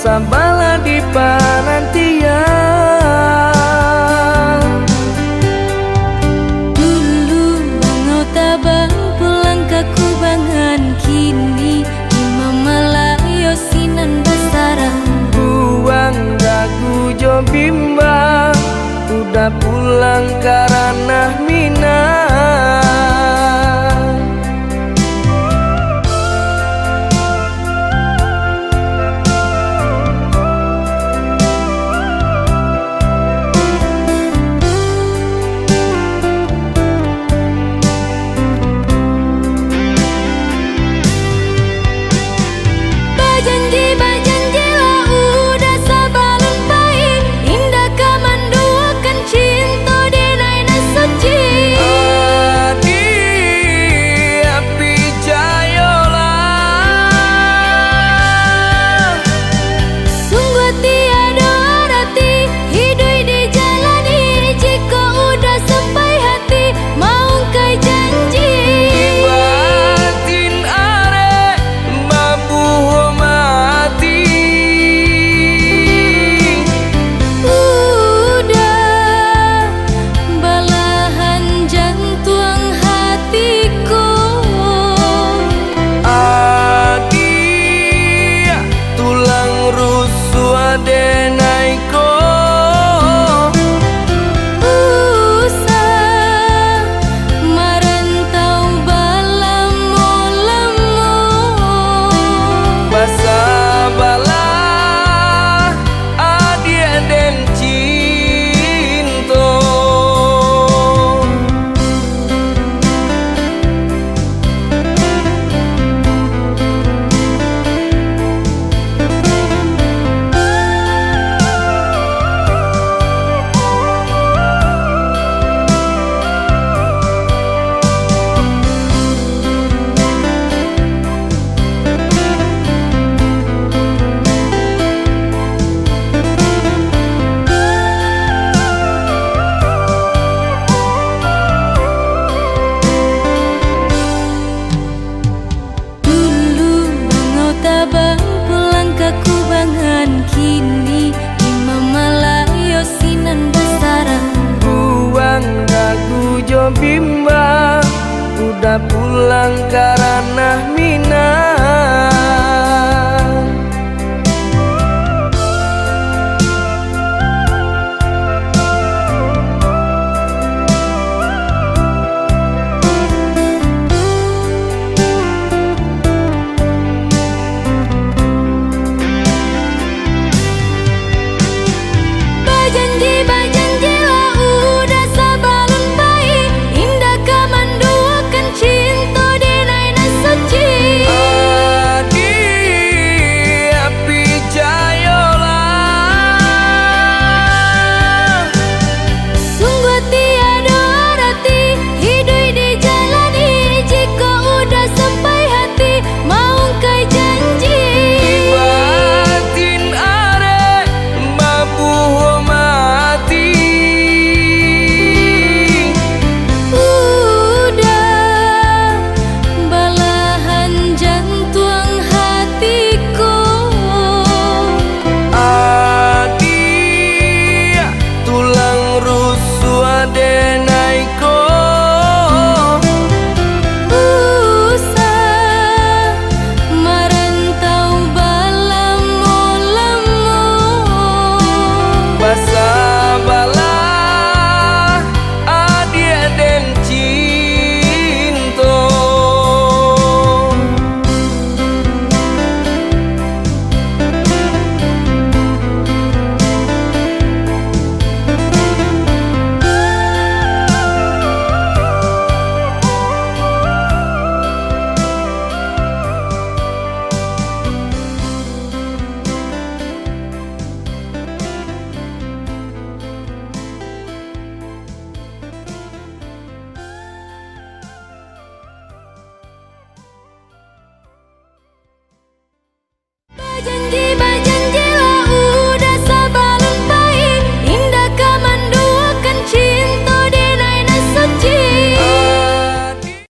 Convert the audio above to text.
Sabalah di penantian Dulu langau tabang pulang ke kubangan Kini imam malayo sinan basaran Buang ragu jo bimbang Udah pulang karena Bima Udah pulang karena 真的美。